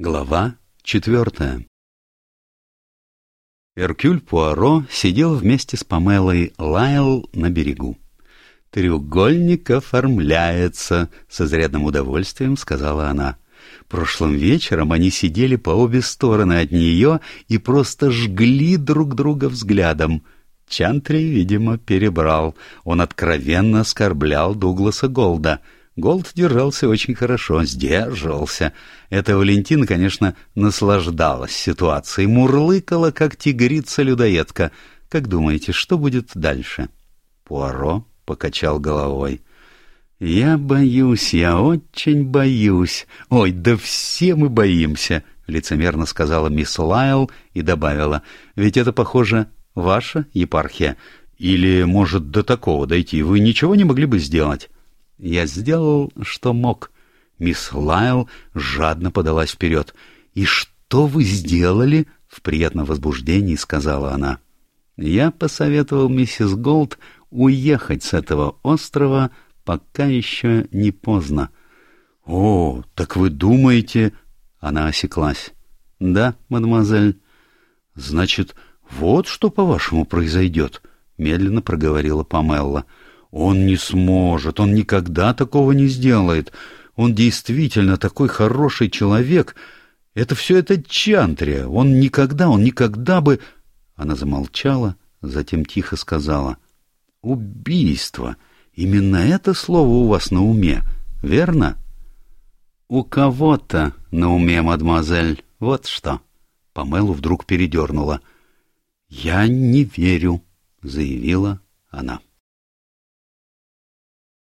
Глава четвертая Эркюль Пуаро сидел вместе с Памелой Лайл на берегу. «Треугольник оформляется», — с изрядным удовольствием сказала она. Прошлым вечером они сидели по обе стороны от нее и просто жгли друг друга взглядом. Чантри, видимо, перебрал. Он откровенно оскорблял Дугласа Голда — Голд держался очень хорошо, сдерживался. Эта Валентина, конечно, наслаждалась ситуацией, мурлыкала, как тигрица-людоедка. Как думаете, что будет дальше? Пуаро покачал головой. «Я боюсь, я очень боюсь. Ой, да все мы боимся», — лицемерно сказала мисс Лайл и добавила. «Ведь это, похоже, ваша епархия. Или, может, до такого дойти вы ничего не могли бы сделать?» Я сделал, что мог. Мисс Лайл жадно подалась вперед. «И что вы сделали?» — в приятном возбуждении сказала она. Я посоветовал миссис Голд уехать с этого острова, пока еще не поздно. «О, так вы думаете...» — она осеклась. «Да, мадемуазель». «Значит, вот что, по-вашему, произойдет?» — медленно проговорила Памелла. Он не сможет, он никогда такого не сделает. Он действительно такой хороший человек. Это все это Чантрия. Он никогда, он никогда бы... Она замолчала, затем тихо сказала. «Убийство. Именно это слово у вас на уме, верно?» «У кого-то на уме, мадемуазель, вот что». Памелу вдруг передернула. «Я не верю», — заявила она.